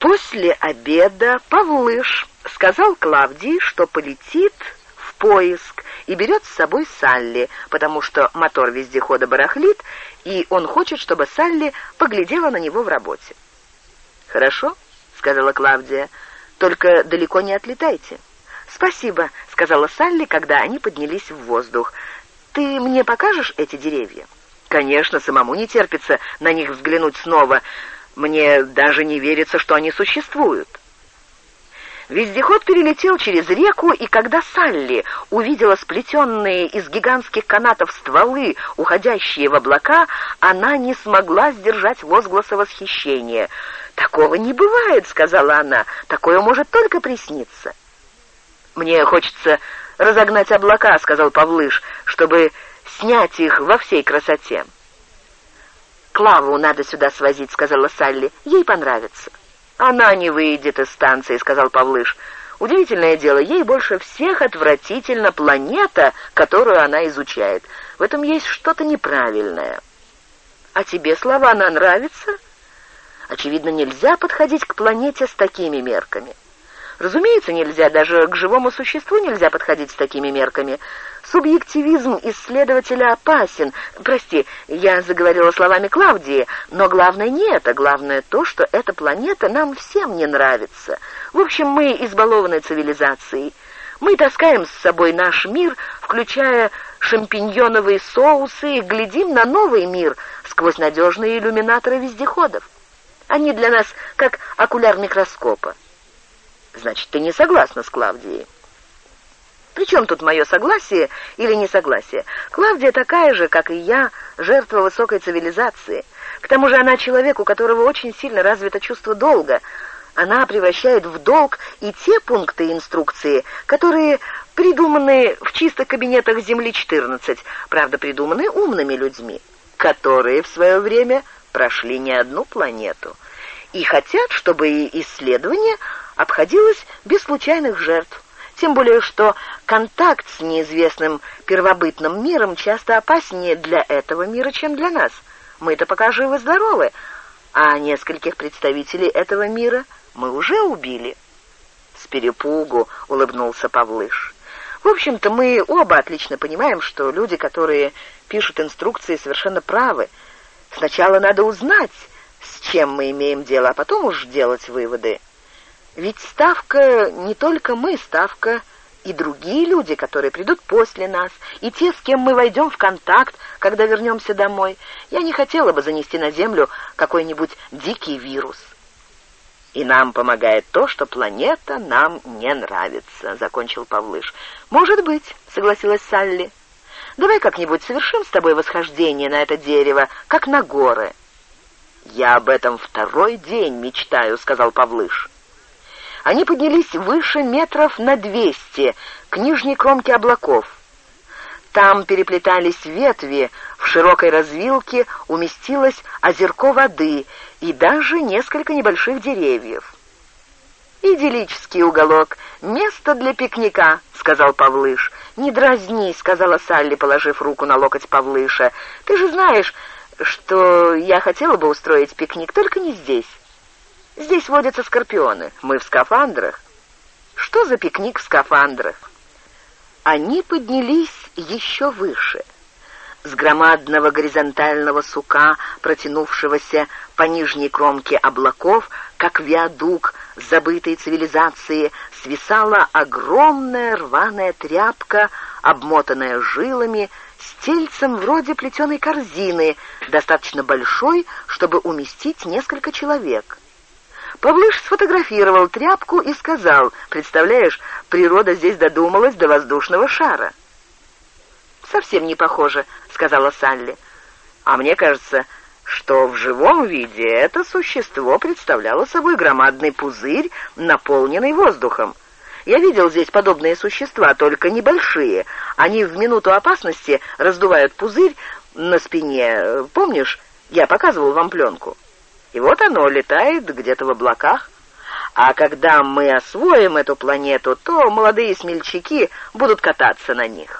После обеда Павлыш сказал Клавдии, что полетит в поиск и берет с собой Салли, потому что мотор вездехода барахлит, и он хочет, чтобы Салли поглядела на него в работе. «Хорошо», — сказала Клавдия, — «только далеко не отлетайте». «Спасибо», — сказала Салли, когда они поднялись в воздух. «Ты мне покажешь эти деревья?» «Конечно, самому не терпится на них взглянуть снова. Мне даже не верится, что они существуют». Вездеход перелетел через реку, и когда Салли увидела сплетенные из гигантских канатов стволы, уходящие в облака, она не смогла сдержать возгласа восхищения. «Такого не бывает», — сказала она, — «такое может только присниться». «Мне хочется разогнать облака», — сказал Павлыш, — «чтобы снять их во всей красоте». «Клаву надо сюда свозить», — сказала Салли. «Ей понравится». «Она не выйдет из станции», — сказал Павлыш. «Удивительное дело, ей больше всех отвратительна планета, которую она изучает. В этом есть что-то неправильное». «А тебе, слова, она нравится?» «Очевидно, нельзя подходить к планете с такими мерками». Разумеется, нельзя, даже к живому существу нельзя подходить с такими мерками. Субъективизм исследователя опасен. Прости, я заговорила словами Клавдии, но главное не это, главное то, что эта планета нам всем не нравится. В общем, мы избалованы цивилизацией. Мы таскаем с собой наш мир, включая шампиньоновые соусы, и глядим на новый мир сквозь надежные иллюминаторы вездеходов. Они для нас как окуляр микроскопа. Значит, ты не согласна с Клавдией? При чем тут мое согласие или несогласие? Клавдия такая же, как и я, жертва высокой цивилизации. К тому же она человек, у которого очень сильно развито чувство долга. Она превращает в долг и те пункты инструкции, которые придуманы в чистых кабинетах Земли-14, правда, придуманы умными людьми, которые в свое время прошли не одну планету и хотят, чтобы исследования обходилось без случайных жертв. Тем более, что контакт с неизвестным первобытным миром часто опаснее для этого мира, чем для нас. Мы-то пока живы-здоровы, а нескольких представителей этого мира мы уже убили. С перепугу улыбнулся Павлыш. В общем-то, мы оба отлично понимаем, что люди, которые пишут инструкции, совершенно правы. Сначала надо узнать, с чем мы имеем дело, а потом уж делать выводы. Ведь ставка не только мы, ставка и другие люди, которые придут после нас, и те, с кем мы войдем в контакт, когда вернемся домой. Я не хотела бы занести на Землю какой-нибудь дикий вирус. «И нам помогает то, что планета нам не нравится», — закончил Павлыш. «Может быть», — согласилась Салли. «Давай как-нибудь совершим с тобой восхождение на это дерево, как на горы». «Я об этом второй день мечтаю», — сказал Павлыш. Они поднялись выше метров на двести, к нижней кромке облаков. Там переплетались ветви, в широкой развилке уместилось озерко воды и даже несколько небольших деревьев. «Идиллический уголок, место для пикника», — сказал Павлыш. «Не дразни», — сказала Салли, положив руку на локоть Павлыша. «Ты же знаешь, что я хотела бы устроить пикник, только не здесь». Здесь водятся скорпионы. Мы в скафандрах. Что за пикник в скафандрах? Они поднялись еще выше. С громадного горизонтального сука, протянувшегося по нижней кромке облаков, как виадук забытой цивилизации, свисала огромная рваная тряпка, обмотанная жилами, с тельцем вроде плетеной корзины, достаточно большой, чтобы уместить несколько человек. Павлыш сфотографировал тряпку и сказал, «Представляешь, природа здесь додумалась до воздушного шара». «Совсем не похоже», — сказала Салли. «А мне кажется, что в живом виде это существо представляло собой громадный пузырь, наполненный воздухом. Я видел здесь подобные существа, только небольшие. Они в минуту опасности раздувают пузырь на спине. Помнишь, я показывал вам пленку?» И вот оно летает где-то в облаках. А когда мы освоим эту планету, то молодые смельчаки будут кататься на них.